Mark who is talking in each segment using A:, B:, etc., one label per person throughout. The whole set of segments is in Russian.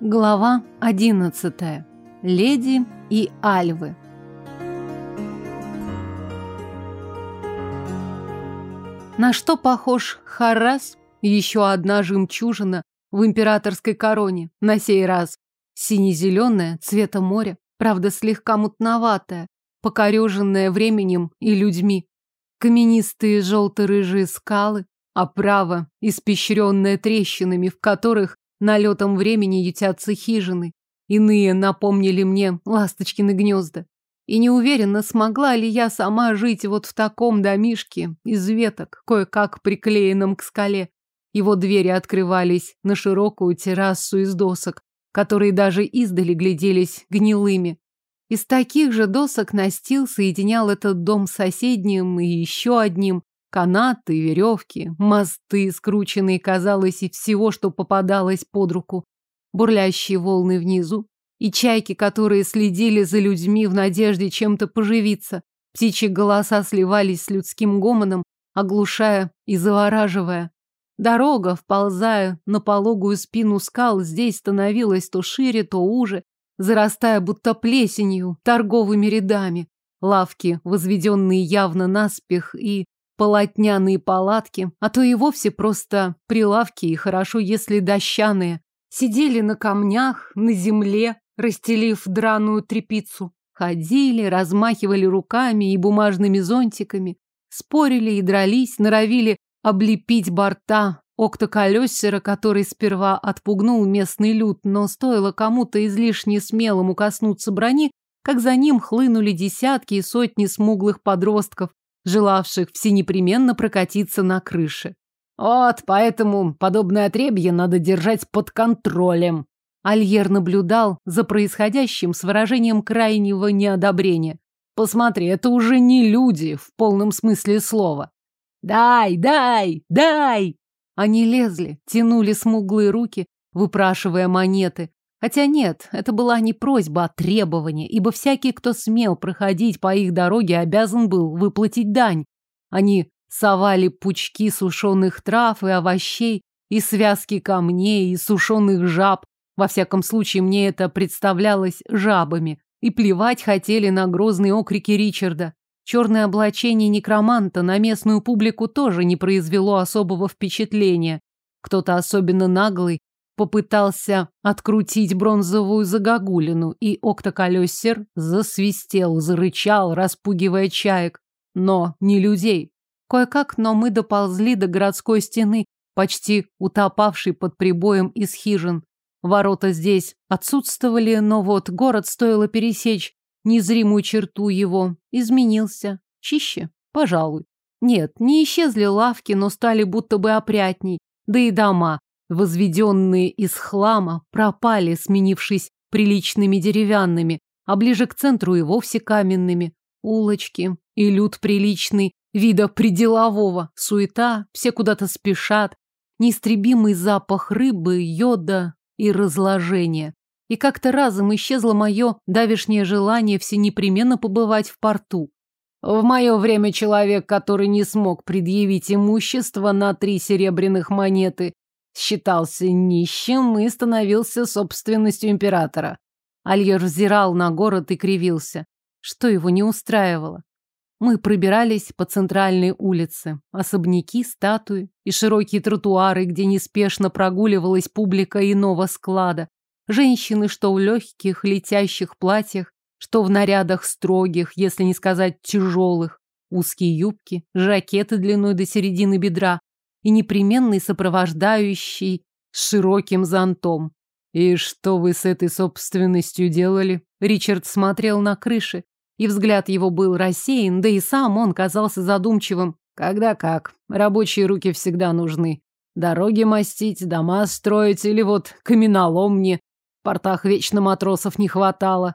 A: Глава одиннадцатая. Леди и Альвы. На что похож Харрас? Еще одна жемчужина в императорской короне, на сей раз сине-зеленая, цвета моря, правда слегка мутноватая, покореженная временем и людьми. Каменистые желто-рыжие скалы, оправа, испещренная трещинами, в которых налетом времени ютятся хижины. Иные напомнили мне ласточкины гнезда. И не уверена, смогла ли я сама жить вот в таком домишке из веток, кое-как приклеенном к скале. Его двери открывались на широкую террасу из досок, которые даже издали гляделись гнилыми. Из таких же досок настил соединял этот дом с соседним и еще одним. Канаты, веревки, мосты, скрученные, казалось, и всего, что попадалось под руку. Бурлящие волны внизу, и чайки, которые следили за людьми в надежде чем-то поживиться. Птичьи голоса сливались с людским гомоном, оглушая и завораживая. Дорога, вползая на пологую спину скал, здесь становилась то шире, то уже, зарастая будто плесенью, торговыми рядами. Лавки, возведенные явно наспех, и полотняные палатки, а то и вовсе просто прилавки, и хорошо, если дощаные, сидели на камнях, на земле, расстелив драную тряпицу. Ходили, размахивали руками и бумажными зонтиками, спорили и дрались, норовили облепить борта октоколесера, который сперва отпугнул местный люд, но стоило кому-то излишне смелому коснуться брони, как за ним хлынули десятки и сотни смуглых подростков, желавших всенепременно прокатиться на крыше. Вот поэтому подобное отребье надо держать под контролем, Альер наблюдал за происходящим с выражением крайнего неодобрения. Посмотри, это уже не люди в полном смысле слова. Дай, дай, дай! Они лезли, тянули смуглые руки, выпрашивая монеты. Хотя нет, это была не просьба, а требование, ибо всякий, кто смел проходить по их дороге, обязан был выплатить дань. Они совали пучки сушеных трав и овощей, и связки камней, и сушеных жаб, во всяком случае, мне это представлялось жабами. И плевать хотели на грозные окрики Ричарда. Черное облачение некроманта на местную публику тоже не произвело особого впечатления. Кто-то особенно наглый попытался открутить бронзовую загогулину, и октоколесер засвистел, зарычал, распугивая чаек. Но не людей. Кое-как, но мы доползли до городской стены, почти утопавшей под прибоем из хижин. Ворота здесь отсутствовали, но вот город стоило пересечь незримую черту его. Изменился. Чище, пожалуй. Нет, не исчезли лавки, но стали будто бы опрятней. Да и дома, возведенные из хлама, пропали, сменившись приличными деревянными, а ближе к центру и вовсе каменными. Улочки и люд приличный, вида приделового, суета, все куда-то спешат, неистребимый запах рыбы, йода, и разложение. И как-то разом исчезло мое давешнее желание всенепременно побывать в порту. В мое время человек, который не смог предъявить имущество на три серебряных монеты, считался нищим и становился собственностью императора. Альер взирал на город и кривился. Что его не устраивало? Мы пробирались по центральной улице. Особняки, статуи и широкие тротуары, где неспешно прогуливалась публика иного склада. Женщины, что в легких летящих платьях, что в нарядах строгих, если не сказать тяжелых. Узкие юбки, жакеты длиной до середины бедра и непременный сопровождающий с широким зонтом. «И что вы с этой собственностью делали?» Ричард смотрел на крыши, и взгляд его был рассеян, да и сам он казался задумчивым. Когда как, рабочие руки всегда нужны. Дороги мастить, дома строить или вот каменолом. В портах вечно матросов не хватало.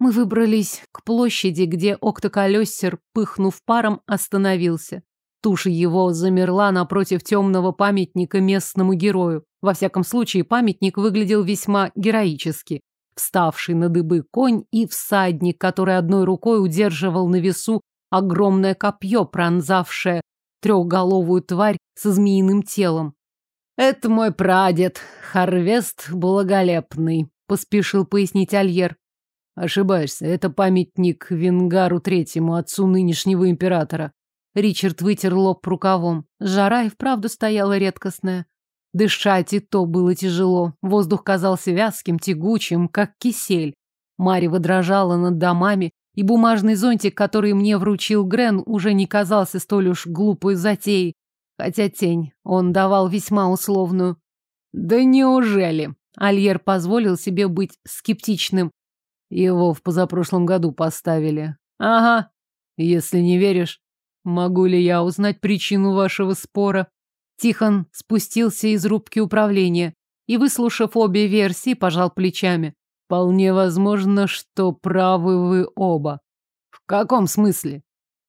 A: Мы выбрались к площади, где октоколесер, пыхнув паром, остановился. Туша его замерла напротив темного памятника местному герою. Во всяком случае, памятник выглядел весьма героически вставший на дыбы конь и всадник, который одной рукой удерживал на весу огромное копье, пронзавшее трехголовую тварь со змеиным телом. Это мой прадед, Харвест Благолепный, поспешил пояснить Альер.
B: Ошибаешься, это памятник Венгару Третьему, отцу нынешнего императора.
A: Ричард вытер лоб рукавом. Жара и вправду стояла редкостная. Дышать и то было тяжело. Воздух казался вязким, тягучим, как кисель. Марева дрожала над домами, и бумажный зонтик, который мне вручил Грен, уже не казался столь уж глупой затеей. Хотя тень он давал весьма условную.
B: Да неужели?
A: Альер позволил себе быть скептичным.
B: Его в позапрошлом году поставили.
A: Ага.
B: Если не веришь, могу ли я узнать причину вашего спора?
A: Тихон спустился из рубки управления и, выслушав обе версии, пожал плечами.
B: Вполне возможно, что правы вы оба.
A: В каком смысле?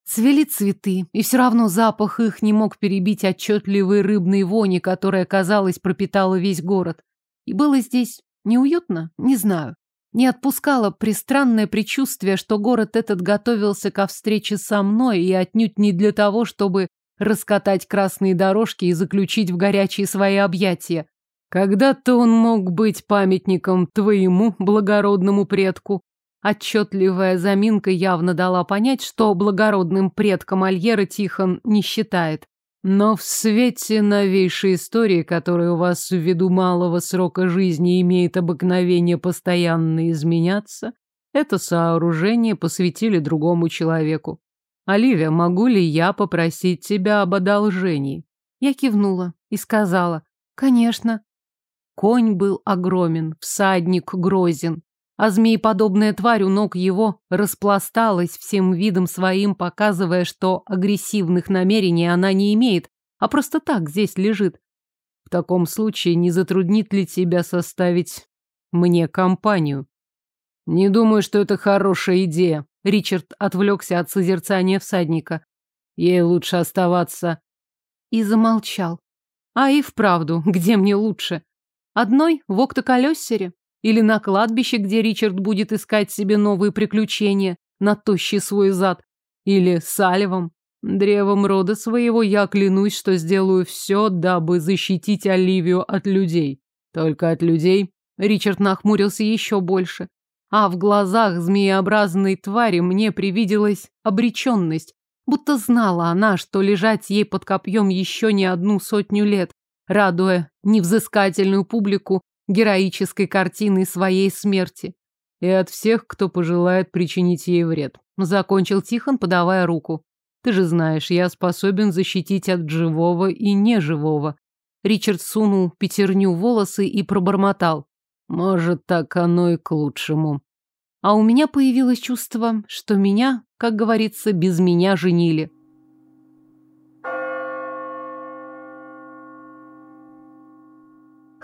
A: Цвели цветы, и все равно запах их не мог перебить отчетливой рыбной вони, которая, казалось, пропитала весь город. И было здесь неуютно? Не знаю. Не отпускало пристранное предчувствие, что город этот готовился ко встрече со мной и отнюдь не для того, чтобы раскатать красные дорожки и заключить в горячие свои объятия. Когда-то он мог быть памятником твоему благородному предку. Отчетливая заминка явно дала понять, что благородным предком Альера Тихон не считает. Но в свете новейшей истории, которая у вас ввиду малого срока жизни имеет обыкновение постоянно изменяться, это сооружение посвятили другому человеку. Оливия, могу ли я попросить тебя об одолжении? Я кивнула и сказала, конечно. Конь был огромен, всадник грозен, а змееподобная тварь у ног его распласталась всем видом своим, показывая, что агрессивных намерений она не имеет, а просто так здесь лежит. В таком случае не затруднит ли тебя составить мне компанию?
B: Не думаю, что это хорошая идея.
A: Ричард отвлекся от созерцания всадника.
B: Ей лучше оставаться.
A: И замолчал. А и вправду, где мне лучше? Одной в Октоколесере? Или на кладбище, где Ричард будет искать себе новые приключения на тощий свой зад? Или с Аливом? Древом рода своего я клянусь, что сделаю все, дабы защитить Оливию от людей. Только от людей? Ричард нахмурился еще больше. А в глазах змееобразной твари мне привиделась обреченность. Будто знала она, что лежать ей под копьем еще не одну сотню лет, радуя невзыскательную публику героической картиной своей смерти.
B: И от всех, кто пожелает причинить ей вред. Закончил Тихон, подавая руку. Ты же знаешь, я способен защитить от живого и неживого.
A: Ричард сунул пятерню волосы и пробормотал.
B: Может, так оно и к лучшему.
A: А у меня появилось чувство, что меня, как говорится, без меня женили.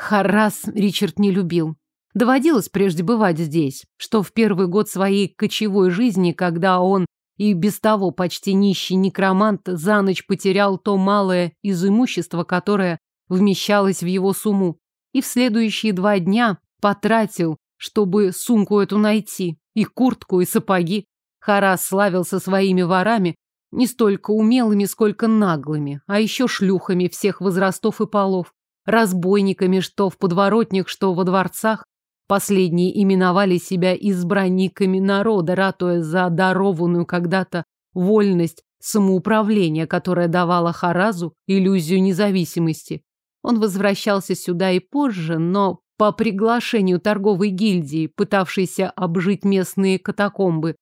A: Харрас Ричард не любил. Доводилось прежде бывать здесь, что в первый год своей кочевой жизни, когда он и без того почти нищий некромант за ночь потерял то малое из имущества, которое вмещалось в его сумму, и в следующие два дня потратил, чтобы сумку эту найти, и куртку, и сапоги. Харас славился своими ворами, не столько умелыми, сколько наглыми, а еще шлюхами всех возрастов и полов разбойниками что в подворотнях, что во дворцах. Последние именовали себя избранниками народа, ратуя за дарованную когда-то вольность самоуправления, которая давала Харазу иллюзию независимости. Он возвращался сюда и позже, но по приглашению торговой гильдии, пытавшейся обжить местные катакомбы.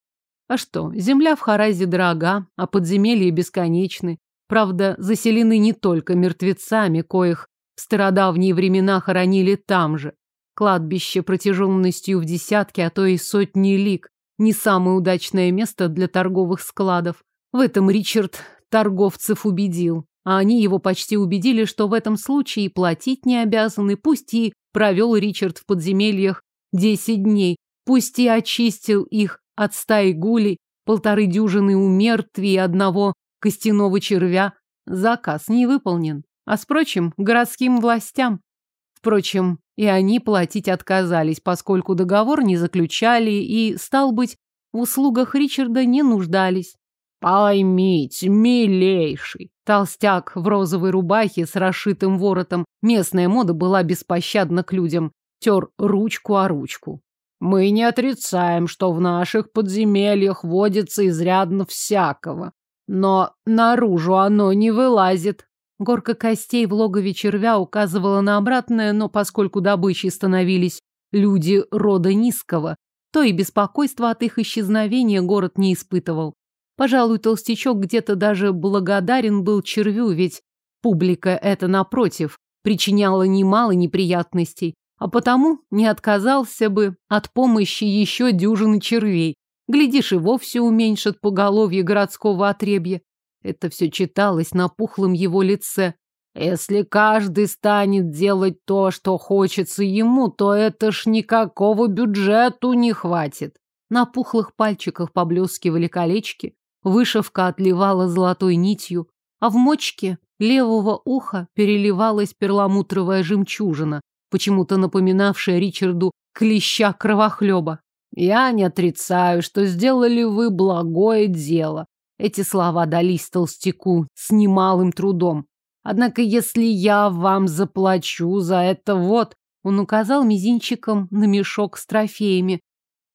A: А что, земля в Харазе дорога, а подземелья бесконечны. Правда, заселены не только мертвецами, коих в стародавние времена хоронили там же. Кладбище протяженностью в десятки, а то и сотни лиг. Не самое удачное место для торговых складов. В этом Ричард торговцев убедил. А они его почти убедили, что в этом случае платить не обязаны. Пусть и провел Ричард в подземельях десять дней. Пусть и очистил их от стаи гулей, полторы дюжины у мертвей и одного костяного червя. Заказ не выполнен а, впрочем, городским властям. Впрочем, и они платить отказались, поскольку договор не заключали и, стал быть, в услугах Ричарда не нуждались.
B: Поймите, милейший,
A: Толстяк в розовой рубахе с расшитым воротом. Местная мода была беспощадна к людям. Тер ручку о ручку. Мы не отрицаем, что в наших подземельях водится изрядно всякого. Но наружу оно не вылазит. Горка костей в логове червя указывала на обратное, но поскольку добычей становились люди рода низкого, то и беспокойства от их исчезновения город не испытывал. Пожалуй, толстячок где-то даже благодарен был червю, ведь публика это, напротив, причиняла немало неприятностей, а потому не отказался бы от помощи еще дюжины червей. Глядишь, и вовсе уменьшат поголовье городского отребья. Это все читалось на пухлом его лице. Если каждый станет делать то, что хочется ему, то это ж никакого бюджету не хватит. На пухлых пальчиках поблескивали колечки, Вышивка отливала золотой нитью, а в мочке левого уха переливалась перламутровая жемчужина, почему-то напоминавшая Ричарду клеща кровохлеба. «Я не отрицаю, что сделали вы благое дело». Эти слова дались толстяку с немалым трудом. Однако, если я вам заплачу за это вот, он указал мизинчиком на мешок с трофеями,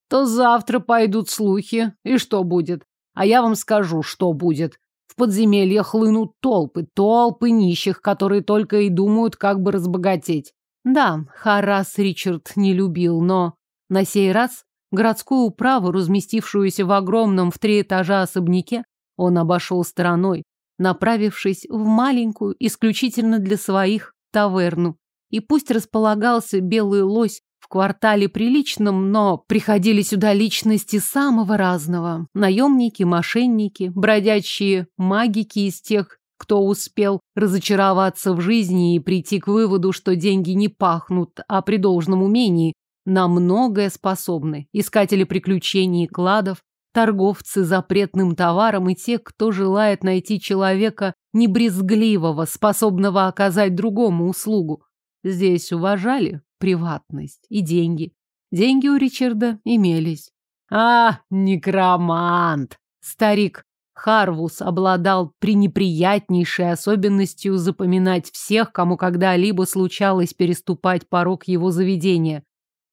A: то завтра пойдут слухи, и что будет? А я вам скажу, что будет. В подземелье хлынут толпы, толпы нищих, которые только и думают, как бы разбогатеть. Да, Харас Ричард не любил, но на сей раз городскую управу, разместившуюся в огромном в три этажа особняке, он обошел стороной, направившись в маленькую, исключительно для своих, таверну. И пусть располагался белый лось в квартале приличном, но приходили сюда личности самого разного. Наемники, мошенники, бродячие магики из тех, кто успел разочароваться в жизни и прийти к выводу, что деньги не пахнут, а при должном умении на многое способны. Искатели приключений и кладов, торговцы запретным товаром и те, кто желает найти человека небрезгливого, способного оказать другому услугу. Здесь уважали приватность и деньги. Деньги у Ричарда имелись. А, некромант! Старик Харвус обладал пренеприятнейшей особенностью запоминать всех, кому когда-либо случалось переступать порог его заведения.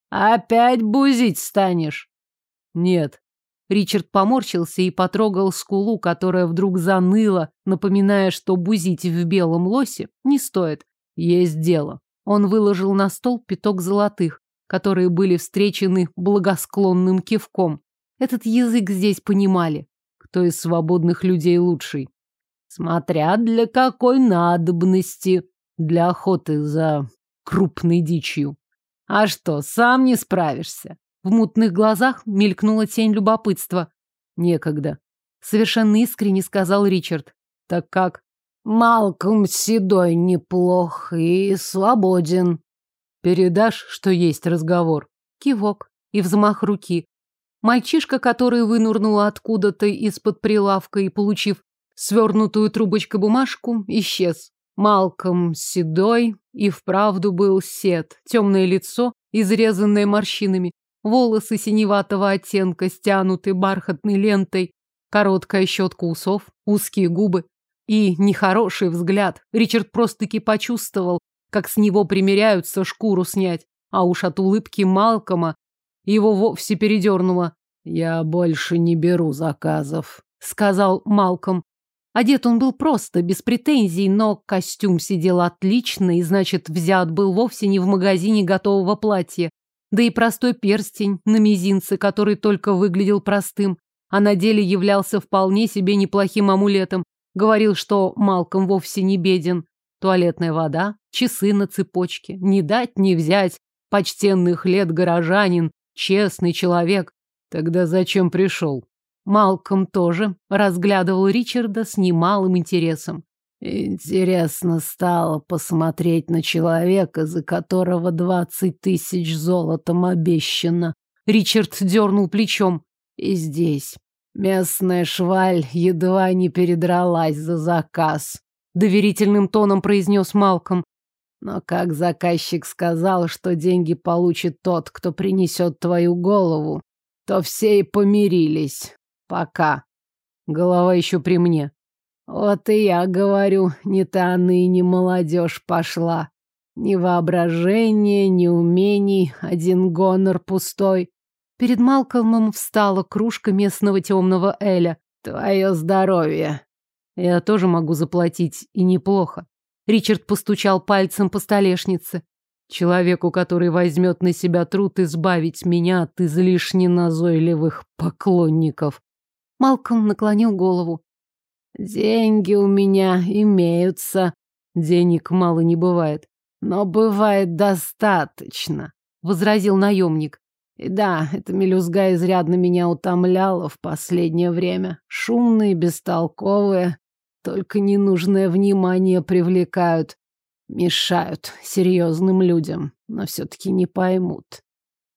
A: «Опять бузить станешь?» «Нет». Ричард поморщился и потрогал скулу, которая вдруг заныла, напоминая, что бузить в белом лосе не стоит. Есть дело. Он выложил на стол пяток золотых, которые были встречены благосклонным кивком. Этот язык здесь понимали. Кто из свободных людей лучший? Смотря для какой надобности. Для охоты за крупной дичью. А что, сам не справишься? В мутных глазах мелькнула тень любопытства. Некогда. Совершенно искренне сказал Ричард. Так как? Малком седой неплох и свободен. Передашь, что есть разговор? Кивок и взмах руки. Мальчишка, который вынурнул откуда-то из-под прилавка и, получив свернутую трубочкой бумажку, исчез. Малком седой и вправду был сед. Темное лицо, изрезанное морщинами, волосы синеватого оттенка, стянуты бархатной лентой, короткая щетка усов, узкие губы. И нехороший взгляд. Ричард просто-таки почувствовал, как с него примеряются шкуру снять. А уж от улыбки Малкома его вовсе передернуло. «Я больше не беру заказов», — сказал Малком. Одет он был просто, без претензий, но костюм сидел отлично, и, значит, взят был вовсе не в магазине готового платья. Да и простой перстень на мизинце, который только выглядел простым, а на деле являлся вполне себе неплохим амулетом, Говорил, что Малком вовсе не беден. Туалетная вода, часы на цепочке. Не дать, не взять. Почтенных лет горожанин, честный человек. Тогда зачем пришел? Малком тоже разглядывал Ричарда с немалым интересом. Интересно стало посмотреть на человека, за которого двадцать тысяч золотом обещано. Ричард дернул плечом. И здесь, Местная шваль едва не передралась за заказ. Доверительным тоном произнес Малком. Но как заказчик сказал, что деньги получит тот, кто принесет твою голову, то все и помирились. Пока. Голова еще при мне.
C: Вот и я говорю, не та ныне молодежь пошла. Ни воображения, ни умений, один гонор пустой.
A: Перед Малкольмом встала кружка местного темного эля.
C: Твое здоровье.
B: Я тоже могу заплатить, и неплохо.
A: Ричард постучал пальцем по столешнице.
B: Человеку, который возьмет на себя труд избавить меня от излишне назойливых поклонников.
A: Малком наклонил голову.
C: Деньги у меня имеются.
B: Денег мало не бывает.
C: Но бывает достаточно,
A: возразил наемник.
C: И да, эта мелюзга изрядно меня утомляла в последнее время. Шумные, бестолковые, только ненужное внимание привлекают. Мешают серьезным людям, но все-таки не поймут.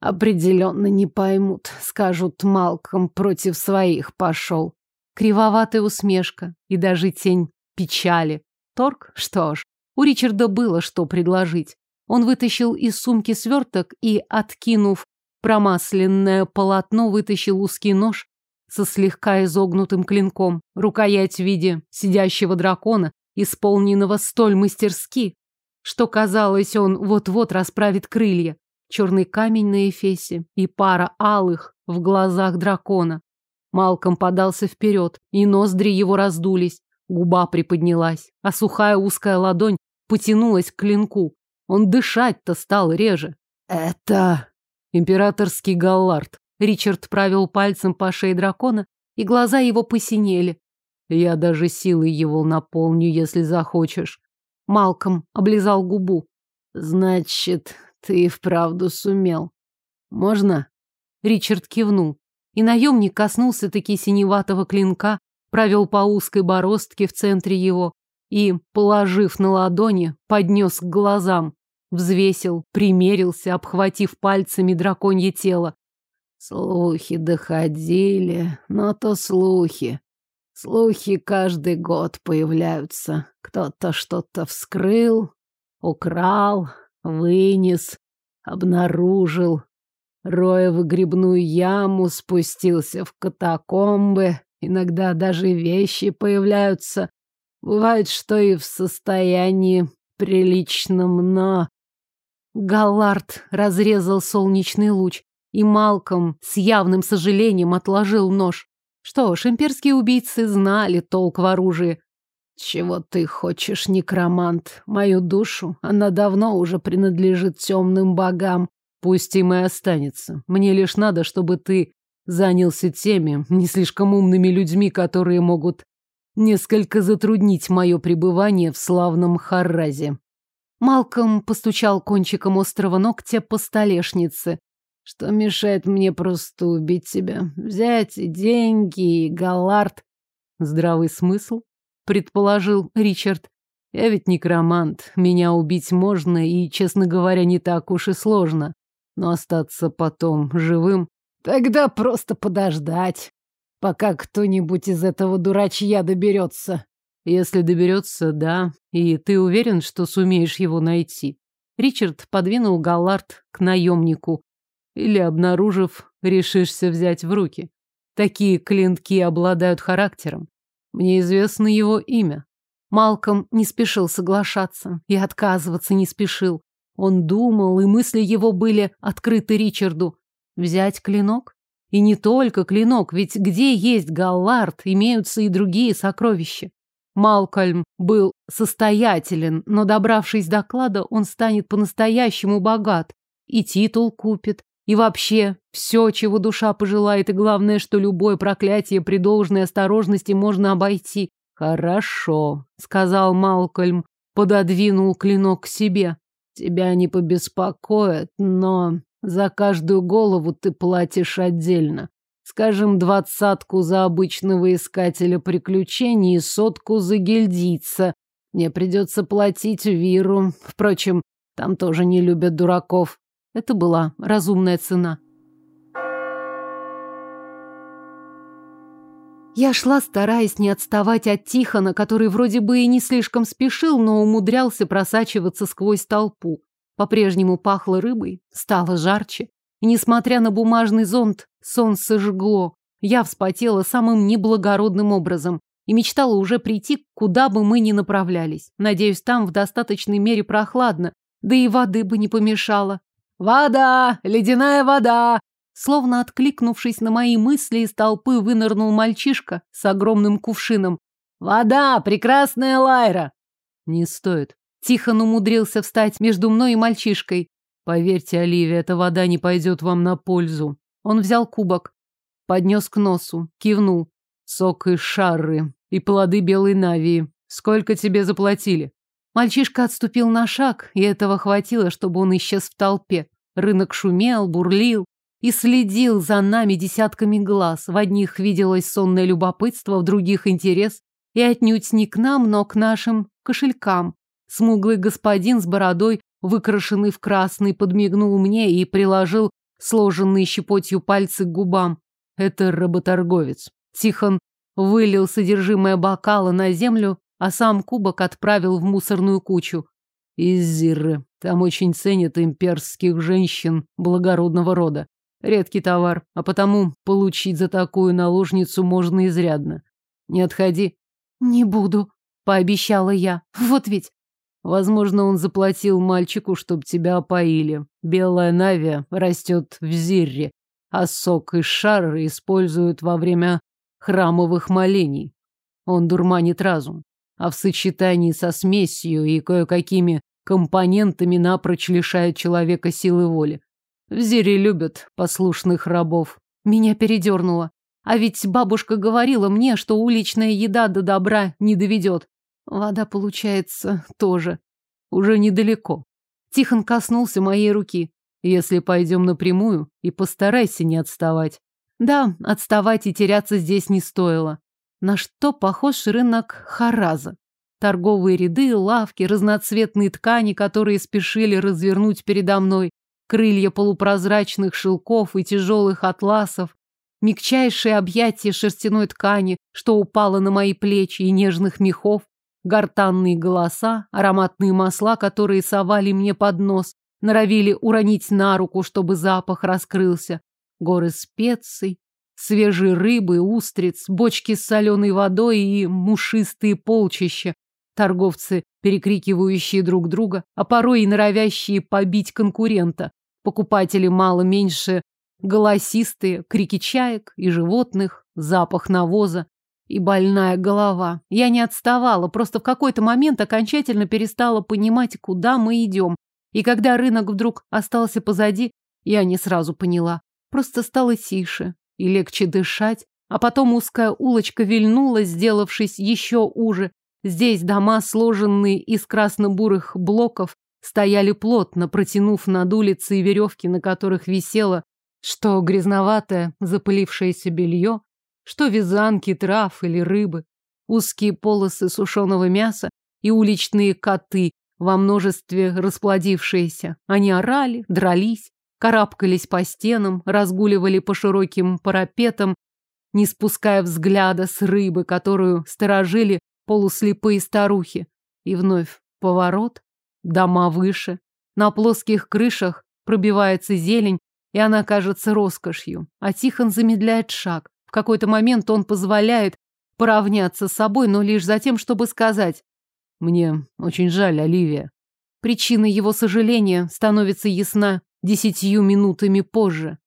C: Определенно не поймут. Скажут, Малком против своих пошел.
A: Кривоватая усмешка и даже тень печали. Торг? Что ж, у Ричарда было что предложить. Он вытащил из сумки сверток и, откинув промасленное полотно, вытащил узкий нож со слегка изогнутым клинком, рукоять в виде сидящего дракона, исполненного столь мастерски, что казалось, он вот-вот расправит крылья. Черный камень на эфесе и пара алых в глазах дракона. Малком подался вперед, и ноздри его раздулись, губа приподнялась, а сухая узкая ладонь потянулась к клинку. Он дышать-то стал реже.
C: «Это...»
B: «Императорский галлард».
A: Ричард провел пальцем по шее дракона, и глаза его посинели.
B: «Я даже силой его наполню, если захочешь».
A: Малком облизал губу.
C: «Значит, ты и вправду сумел. Можно?»
A: Ричард кивнул, и наемник коснулся таки синеватого клинка, провел по узкой бороздке в центре его, и, положив на ладони, поднес к глазам. Взвесил, примерился, обхватив пальцами драконье тело.
C: Слухи доходили, но то слухи. Слухи каждый год появляются. Кто-то что-то вскрыл, украл, вынес, обнаружил. Роя в грибную яму, спустился в катакомбы. Иногда даже вещи появляются, Бывает, что и в состоянии приличном, но...
A: Галлард разрезал солнечный луч, и Малком с явным сожалением отложил нож. Что ж, имперские убийцы знали толк в оружии.
C: Чего ты хочешь, некромант? Мою душу? Она давно уже принадлежит темным богам.
B: Пусть им и останется. Мне лишь надо, чтобы ты занялся теми не слишком умными людьми, которые могут несколько затруднить мое пребывание в славном Харразе.
A: Малком постучал кончиком острого ногтя по столешнице.
C: Что мешает мне просто убить тебя? Взять деньги и галард.
B: Здравый смысл, предположил Ричард. Я ведь некромант, меня убить можно и, честно говоря, не так уж и сложно. Но остаться потом живым...
C: Тогда просто подождать пока кто-нибудь из этого дурачья доберется.
B: Если доберется, да. И ты уверен, что сумеешь его найти? Ричард подвинул Галлард к наемнику. Или, обнаружив, решишься взять в руки. Такие клинки обладают характером. Мне известно его имя.
A: Малком не спешил соглашаться и отказываться не спешил. Он думал, и мысли его были открыты Ричарду. Взять клинок? И не только клинок, ведь где есть Галлард, имеются и другие сокровища. Малкольм был состоятелен, но, добравшись до клада, он станет по-настоящему богат. И титул купит, и вообще все, чего душа пожелает, и главное, что любое проклятие при должной осторожности можно обойти.
B: «Хорошо», — сказал Малкольм, пододвинул клинок к себе.
C: «Тебя не побеспокоит, но за каждую голову ты платишь отдельно. Скажем, двадцатку за обычного искателя приключений и сотку за гильдийца. Мне придется платить Виру. Впрочем, там тоже не любят дураков.
A: Это была разумная цена. Я шла, стараясь не отставать от Тихона, который вроде бы и не слишком спешил, но умудрялся просачиваться сквозь толпу. По-прежнему пахло рыбой, стало жарче. И, несмотря на бумажный зонт, солнце жгло. Я вспотела самым неблагородным образом. и мечтала уже прийти, куда бы мы ни направлялись. Надеюсь, там в достаточной мере прохладно, да и воды бы не помешало. «Вода! Ледяная вода!» Словно откликнувшись на мои мысли, из толпы вынырнул мальчишка с огромным кувшином. «Вода! Прекрасная Лайра!»
B: «Не стоит».
A: Тихон умудрился встать между мной и мальчишкой.
B: «Поверьте, Оливия, эта вода не пойдет вам на пользу».
A: Он взял кубок, поднес к носу, кивнул.
B: «Сок из шарры и плоды белой навии. Сколько тебе заплатили?»
A: Мальчишка отступил на шаг, и этого хватило, чтобы он исчез в толпе. Рынок шумел, бурлил и следил за нами десятками глаз. В одних виделось сонное любопытство, в других интерес. И отнюдь не к нам, но к нашим кошелькам. Смуглый господин с бородой, выкрашенный в красный, подмигнул мне и приложил сложенные щепотью пальцы к губам.
B: Это работорговец.
A: Тихон вылил содержимое бокала на землю, а сам кубок отправил в мусорную кучу.
B: Из Зирры. Там очень ценят имперских женщин благородного рода. Редкий товар, а потому получить за такую наложницу можно изрядно. Не отходи.
A: Не буду, пообещала я. Вот ведь.
B: Возможно, он заплатил мальчику, чтобы тебя опоили. Белая навия растет в Зирре, а сок из шара используют во время храмовых молений. Он дурманит разум а в сочетании со смесью и кое-какими компонентами напрочь лишает человека силы воли. В Зире любят послушных рабов.
A: Меня передернуло. А ведь бабушка говорила мне, что уличная еда до добра не доведет. Вода, получается, тоже.
B: Уже недалеко.
A: Тихон коснулся моей руки.
B: Если пойдем напрямую, и постарайся не отставать.
A: Да, отставать и теряться здесь не стоило. На что похож рынок Хараза? Торговые ряды, лавки, разноцветные ткани, которые спешили развернуть передо мной, крылья полупрозрачных шелков и тяжелых атласов, мягчайшее объятие шерстяной ткани, что упало на мои плечи, и нежных мехов, гортанные голоса, ароматные масла, которые совали мне под нос, норовили уронить на руку, чтобы запах раскрылся, горы специй, свежей рыбы, устриц, бочки с соленой водой и мушистые полчища, торговцы, перекрикивающие друг друга, а порой и норовящие побить конкурента, покупатели мало меньше голосистые, крики чаек и животных, запах навоза и больная голова. Я не отставала, просто в какой-то момент окончательно перестала понимать, куда мы идем. И когда рынок вдруг остался позади, я не сразу поняла. Просто стало тише, и легче дышать, а потом узкая улочка вильнула, сделавшись еще уже. Здесь дома, сложенные из красно-бурых блоков, стояли плотно, протянув над улицей веревки, на которых висело что грязноватое запылившееся белье, что вязанки трав или рыбы, узкие полосы сушеного мяса и уличные коты, во множестве расплодившиеся. Они орали, дрались, карабкались по стенам, разгуливали по широким парапетам, не спуская взгляда с рыбы, которую сторожили полуслепые старухи. И вновь поворот, дома выше, на плоских крышах пробивается зелень, и она кажется роскошью. А Тихон замедляет шаг. В какой-то момент он позволяет поравняться с собой, но лишь за тем, чтобы сказать «Мне очень жаль, Оливия». Причина его сожаления становится ясна десятью минутами позже.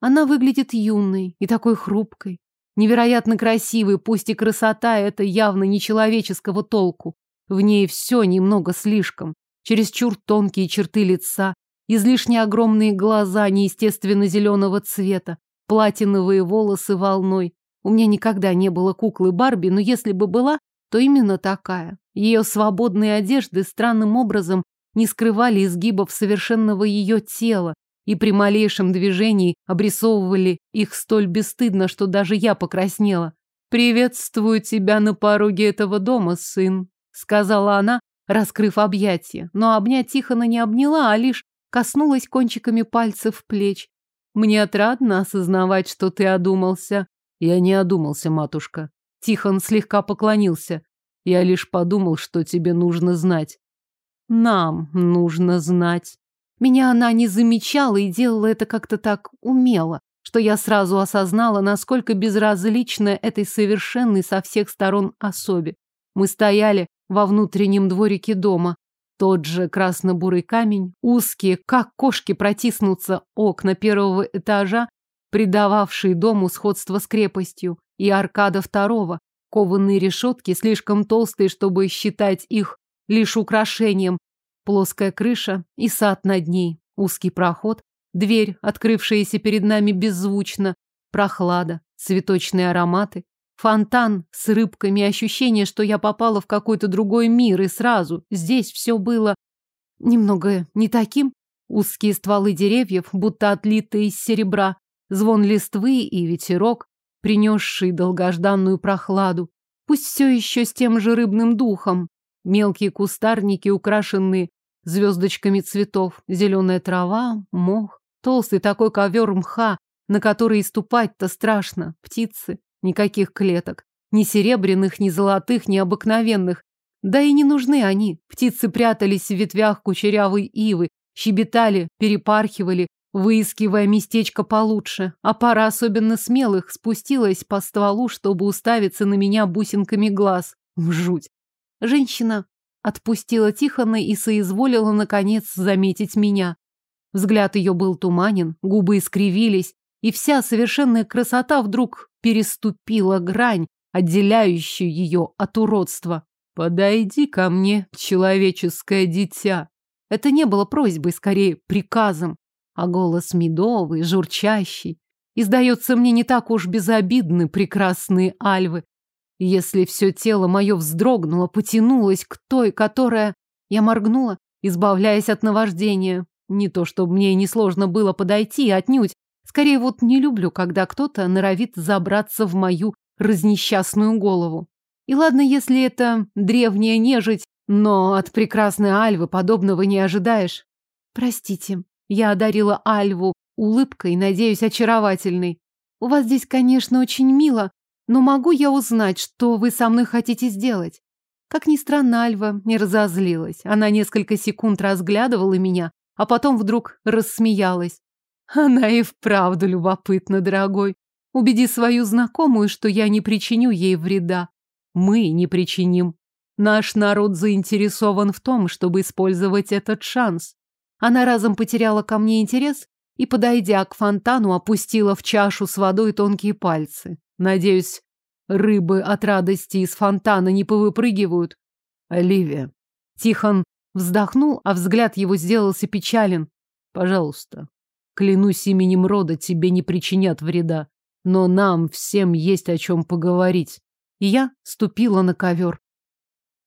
A: Она выглядит юной и такой хрупкой, невероятно красивой, пусть и красота это явно нечеловеческого толку. В ней все немного слишком. Чересчур тонкие черты лица, излишне огромные глаза неестественно зеленого цвета, платиновые волосы волной. У меня никогда не было куклы Барби, но если бы была, то именно такая. Ее свободные одежды странным образом не скрывали изгибов совершенного ее тела и при малейшем движении обрисовывали их столь бесстыдно, что даже я покраснела. «Приветствую тебя на пороге этого дома, сын», — сказала она, раскрыв объятия. Но обнять Тихона не обняла, а лишь коснулась кончиками пальцев плеч. «Мне отрадно осознавать, что ты одумался». «Я не одумался, матушка». Тихон слегка поклонился. «Я лишь подумал, что тебе нужно знать». Нам нужно знать. Меня она не замечала и делала это как-то так умело. что я сразу осознала, насколько безразлична этой совершенной со всех сторон особе. Мы стояли во внутреннем дворике дома. Тот же красно-бурый камень, узкие, как кошки протиснуться, окна первого этажа, придававшие дому сходство с крепостью, и аркада второго, кованые решетки, слишком толстые, чтобы считать их лишь украшением, плоская крыша и сад над ней, узкий проход, дверь, открывшаяся перед нами беззвучно, прохлада, цветочные ароматы, фонтан с рыбками, ощущение, что я попала в какой-то другой мир, и сразу здесь все было немного не таким. Узкие стволы деревьев, будто отлитые из серебра, звон листвы и ветерок, принесший долгожданную прохладу. Пусть все еще с тем же рыбным духом. Мелкие кустарники, украшенные звездочками цветов, зеленая трава, мох, толстый такой ковер мха, на который ступать-то страшно, птицы, никаких клеток, ни серебряных, ни золотых, ни обыкновенных. Да и не нужны они. Птицы прятались в ветвях кучерявой ивы, щебетали, перепархивали, выискивая местечко получше, а пара особенно смелых спустилась по стволу, чтобы уставиться на меня бусинками глаз. Жуть. Женщина отпустила Тихона и соизволила, наконец, заметить меня. Взгляд ее был туманен, губы искривились, и вся совершенная красота вдруг переступила грань, отделяющую ее от уродства. «Подойди ко мне, человеческое дитя!» Это не было просьбой, скорее приказом а голос медовый, журчащий. И, сдается мне, не так уж безобидны прекрасные альвы. Если все тело мое вздрогнуло, потянулось к той, которая... Я моргнула, избавляясь от наваждения. Не то, чтобы мне несложно было подойти, отнюдь. Скорее, вот не люблю, когда кто-то норовит забраться в мою разнесчастную голову. И ладно, если это древняя нежить, но от прекрасной Альвы подобного не ожидаешь. Простите, я одарила Альву улыбкой, надеюсь, очаровательной. У вас здесь, конечно, очень мило, но могу я узнать, что вы со мной хотите сделать? Как ни странно, Альва не разозлилась. Она несколько секунд разглядывала меня, а потом вдруг рассмеялась. Она и вправду любопытна, дорогой. Убеди свою знакомую, что я не причиню ей вреда. Мы не причиним. Наш народ заинтересован в том, чтобы использовать этот шанс. Она разом потеряла ко мне интерес и, подойдя к фонтану, опустила в чашу с водой тонкие пальцы. Надеюсь, рыбы от радости из фонтана не повыпрыгивают. Оливия. Тихон вздохнул, а взгляд его сделался печален. Пожалуйста, клянусь именем рода, тебе не причинят вреда. Но нам всем есть о чем поговорить. И я ступила на ковер.